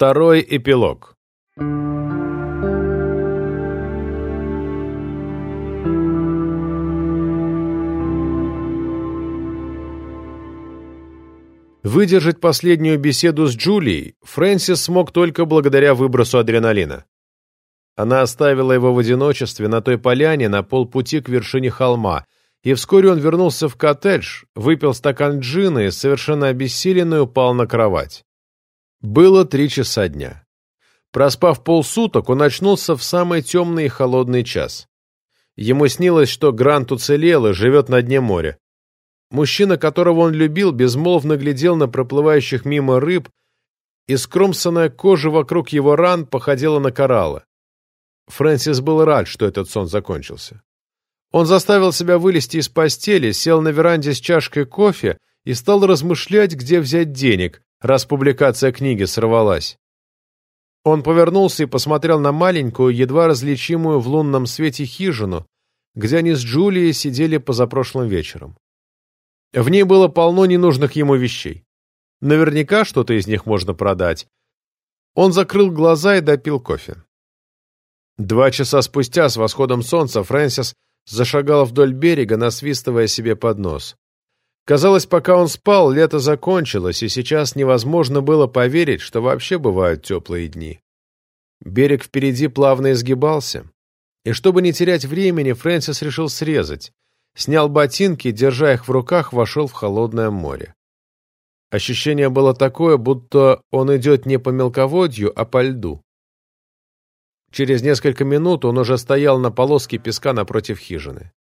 Второй эпилог. Выдержать последнюю беседу с Джулией Фрэнсис смог только благодаря выбросу адреналина. Она оставила его в одиночестве на той поляне на полпути к вершине холма, и вскоре он вернулся в коттедж, выпил стакан джина и, совершенно обессиленный, упал на кровать. Было три часа дня. Проспав полсуток, он очнулся в самый темный и холодный час. Ему снилось, что Грант уцелел и живет на дне моря. Мужчина, которого он любил, безмолвно глядел на проплывающих мимо рыб, и скромсанная кожа вокруг его ран походила на кораллы. Фрэнсис был рад, что этот сон закончился. Он заставил себя вылезти из постели, сел на веранде с чашкой кофе и стал размышлять, где взять денег, раз публикация книги сорвалась. Он повернулся и посмотрел на маленькую, едва различимую в лунном свете хижину, где они с Джулией сидели позапрошлым вечером. В ней было полно ненужных ему вещей. Наверняка что-то из них можно продать. Он закрыл глаза и допил кофе. Два часа спустя, с восходом солнца, Фрэнсис зашагал вдоль берега, насвистывая себе под нос. Казалось, пока он спал, лето закончилось, и сейчас невозможно было поверить, что вообще бывают теплые дни. Берег впереди плавно изгибался, и чтобы не терять времени, Фрэнсис решил срезать снял ботинки, держа их в руках, вошел в холодное море. Ощущение было такое, будто он идет не по мелководью, а по льду. Через несколько минут он уже стоял на полоске песка напротив хижины.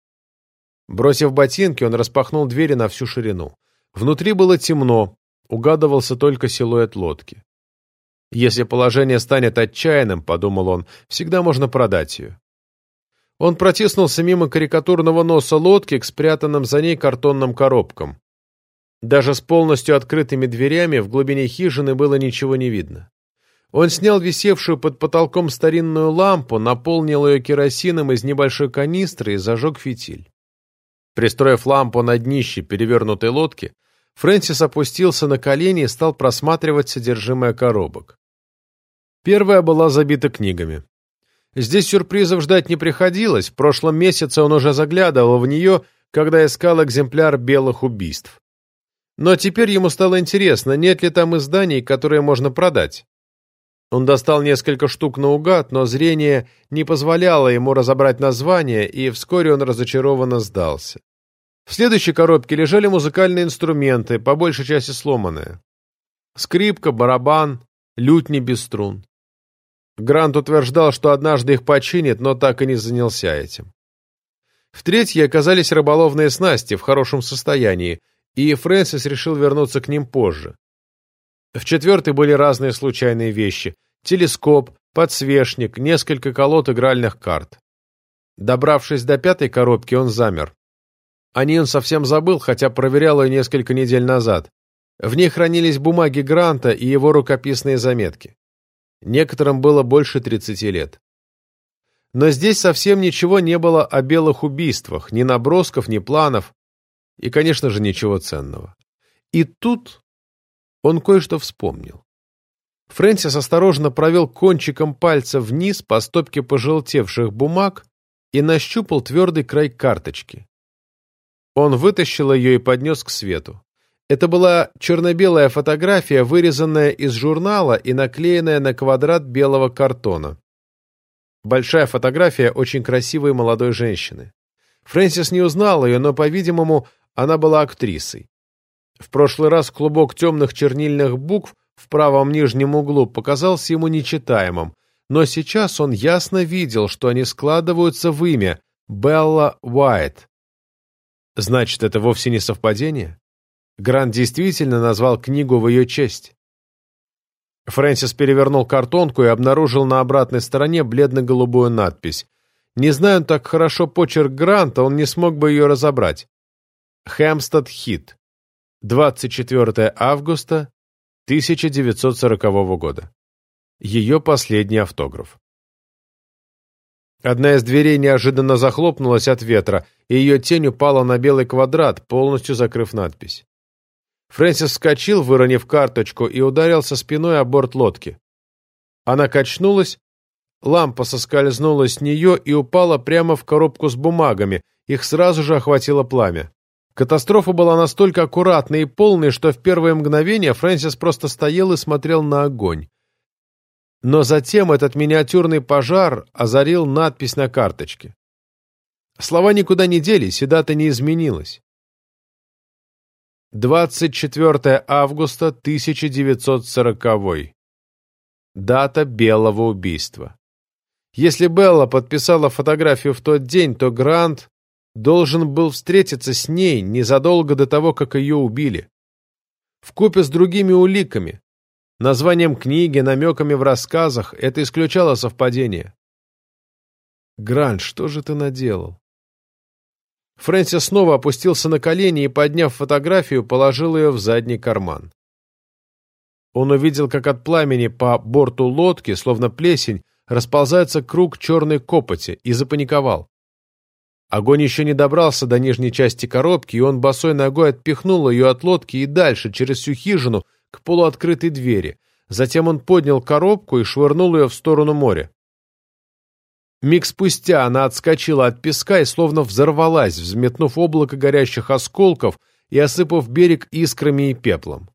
Бросив ботинки, он распахнул двери на всю ширину. Внутри было темно, угадывался только силуэт лодки. «Если положение станет отчаянным, — подумал он, — всегда можно продать ее. Он протиснулся мимо карикатурного носа лодки к спрятанным за ней картонным коробкам. Даже с полностью открытыми дверями в глубине хижины было ничего не видно. Он снял висевшую под потолком старинную лампу, наполнил ее керосином из небольшой канистры и зажег фитиль. Пристроив лампу на днище перевернутой лодки, Фрэнсис опустился на колени и стал просматривать содержимое коробок. Первая была забита книгами. Здесь сюрпризов ждать не приходилось, в прошлом месяце он уже заглядывал в нее, когда искал экземпляр белых убийств. Но теперь ему стало интересно, нет ли там изданий, которые можно продать. Он достал несколько штук наугад, но зрение не позволяло ему разобрать название, и вскоре он разочарованно сдался. В следующей коробке лежали музыкальные инструменты, по большей части сломанные. Скрипка, барабан, лютни без струн. Грант утверждал, что однажды их починит, но так и не занялся этим. В третьей оказались рыболовные снасти в хорошем состоянии, и Фрэнсис решил вернуться к ним позже. В четвертой были разные случайные вещи – телескоп, подсвечник, несколько колод игральных карт. Добравшись до пятой коробки, он замер. О ней он совсем забыл, хотя проверял ее несколько недель назад. В ней хранились бумаги Гранта и его рукописные заметки. Некоторым было больше 30 лет. Но здесь совсем ничего не было о белых убийствах, ни набросков, ни планов, и, конечно же, ничего ценного. И тут он кое-что вспомнил. Фрэнсис осторожно провел кончиком пальца вниз по стопке пожелтевших бумаг и нащупал твердый край карточки. Он вытащил ее и поднес к свету. Это была черно-белая фотография, вырезанная из журнала и наклеенная на квадрат белого картона. Большая фотография очень красивой молодой женщины. Фрэнсис не узнал ее, но, по-видимому, она была актрисой. В прошлый раз клубок темных чернильных букв в правом нижнем углу показался ему нечитаемым, но сейчас он ясно видел, что они складываются в имя Белла Уайт. Значит, это вовсе не совпадение? Грант действительно назвал книгу в ее честь. Фрэнсис перевернул картонку и обнаружил на обратной стороне бледно-голубую надпись. Не зная он так хорошо почерк Гранта, он не смог бы ее разобрать. Хэмстед Хит. 24 августа 1940 года. Ее последний автограф. Одна из дверей неожиданно захлопнулась от ветра, и ее тень упала на белый квадрат, полностью закрыв надпись. Фрэнсис вскочил, выронив карточку, и ударился спиной о борт лодки. Она качнулась, лампа соскользнула с нее и упала прямо в коробку с бумагами, их сразу же охватило пламя. Катастрофа была настолько аккуратной и полной, что в первое мгновение Фрэнсис просто стоял и смотрел на огонь. Но затем этот миниатюрный пожар озарил надпись на карточке. Слова никуда не делись, и дата не изменилась. 24 августа 1940. Дата белого убийства. Если Белла подписала фотографию в тот день, то Грант должен был встретиться с ней незадолго до того, как ее убили. Вкупе с другими уликами, названием книги, намеками в рассказах, это исключало совпадение. Грант, что же ты наделал? Фрэнсис снова опустился на колени и, подняв фотографию, положил ее в задний карман. Он увидел, как от пламени по борту лодки, словно плесень, расползается круг черной копоти, и запаниковал. Огонь еще не добрался до нижней части коробки, и он босой ногой отпихнул ее от лодки и дальше, через всю хижину, к полуоткрытой двери. Затем он поднял коробку и швырнул ее в сторону моря. Миг спустя она отскочила от песка и словно взорвалась, взметнув облако горящих осколков и осыпав берег искрами и пеплом.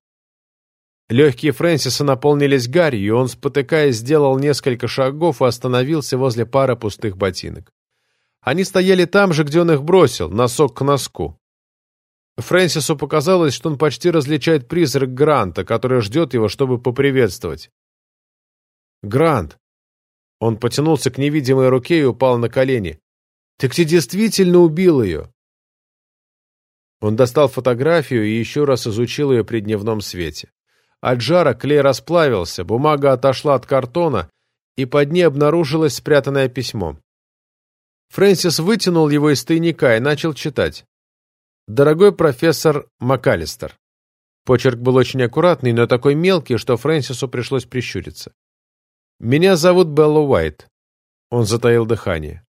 Легкие Фрэнсиса наполнились гарью, и он, спотыкаясь, сделал несколько шагов и остановился возле пары пустых ботинок. Они стояли там же, где он их бросил, носок к носку. Фрэнсису показалось, что он почти различает призрак Гранта, который ждет его, чтобы поприветствовать. «Грант!» Он потянулся к невидимой руке и упал на колени. «Так ты действительно убил ее!» Он достал фотографию и еще раз изучил ее при дневном свете. От жара клей расплавился, бумага отошла от картона, и под ней обнаружилось спрятанное письмо. Фрэнсис вытянул его из тайника и начал читать. «Дорогой профессор МакАлистер». Почерк был очень аккуратный, но такой мелкий, что Фрэнсису пришлось прищуриться. «Меня зовут Белла Уайт». Он затаил дыхание.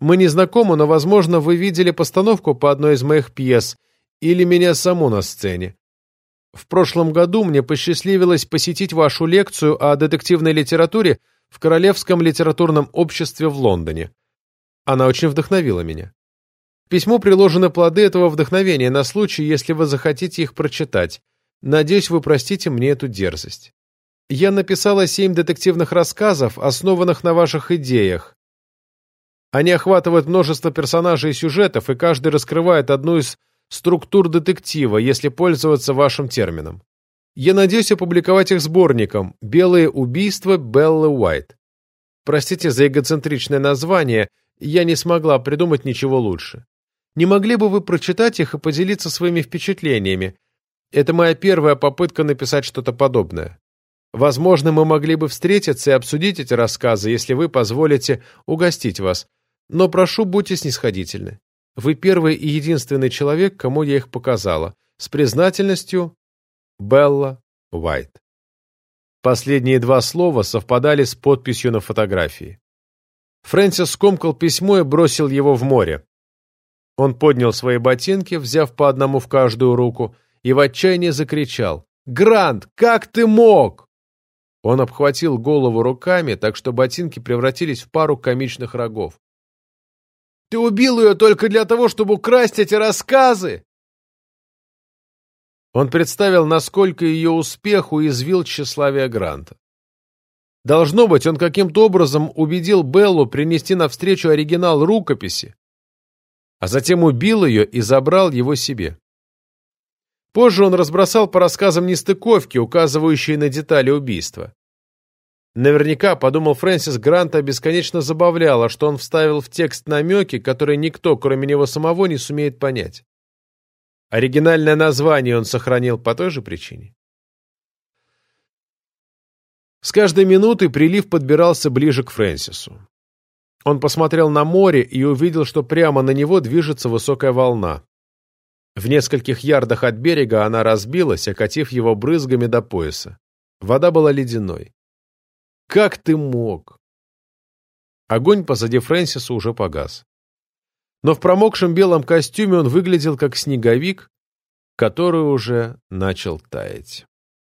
«Мы не знакомы, но, возможно, вы видели постановку по одной из моих пьес или меня саму на сцене. В прошлом году мне посчастливилось посетить вашу лекцию о детективной литературе в Королевском литературном обществе в Лондоне. Она очень вдохновила меня. К письму приложены плоды этого вдохновения на случай, если вы захотите их прочитать. Надеюсь, вы простите мне эту дерзость. Я написала семь детективных рассказов, основанных на ваших идеях. Они охватывают множество персонажей и сюжетов, и каждый раскрывает одну из структур детектива, если пользоваться вашим термином. Я надеюсь опубликовать их сборником «Белые убийства Беллы Уайт». Простите за эгоцентричное название, я не смогла придумать ничего лучше. Не могли бы вы прочитать их и поделиться своими впечатлениями? Это моя первая попытка написать что-то подобное. Возможно, мы могли бы встретиться и обсудить эти рассказы, если вы позволите угостить вас. Но прошу, будьте снисходительны. Вы первый и единственный человек, кому я их показала. С признательностью, Белла Уайт. Последние два слова совпадали с подписью на фотографии. Фрэнсис скомкал письмо и бросил его в море. Он поднял свои ботинки, взяв по одному в каждую руку, и в отчаянии закричал «Грант, как ты мог?» Он обхватил голову руками, так что ботинки превратились в пару комичных рогов. «Ты убил ее только для того, чтобы украсть эти рассказы!» Он представил, насколько ее успех уязвил тщеславие Гранта. Должно быть, он каким-то образом убедил Беллу принести навстречу оригинал рукописи, а затем убил ее и забрал его себе. Позже он разбросал по рассказам нестыковки, указывающие на детали убийства. Наверняка, подумал Фрэнсис, Гранта бесконечно забавляло, что он вставил в текст намеки, которые никто, кроме него самого, не сумеет понять. Оригинальное название он сохранил по той же причине. С каждой минутой прилив подбирался ближе к Фрэнсису. Он посмотрел на море и увидел, что прямо на него движется высокая волна. В нескольких ярдах от берега она разбилась, окатив его брызгами до пояса. Вода была ледяной. «Как ты мог?» Огонь позади Фрэнсиса уже погас. Но в промокшем белом костюме он выглядел как снеговик, который уже начал таять.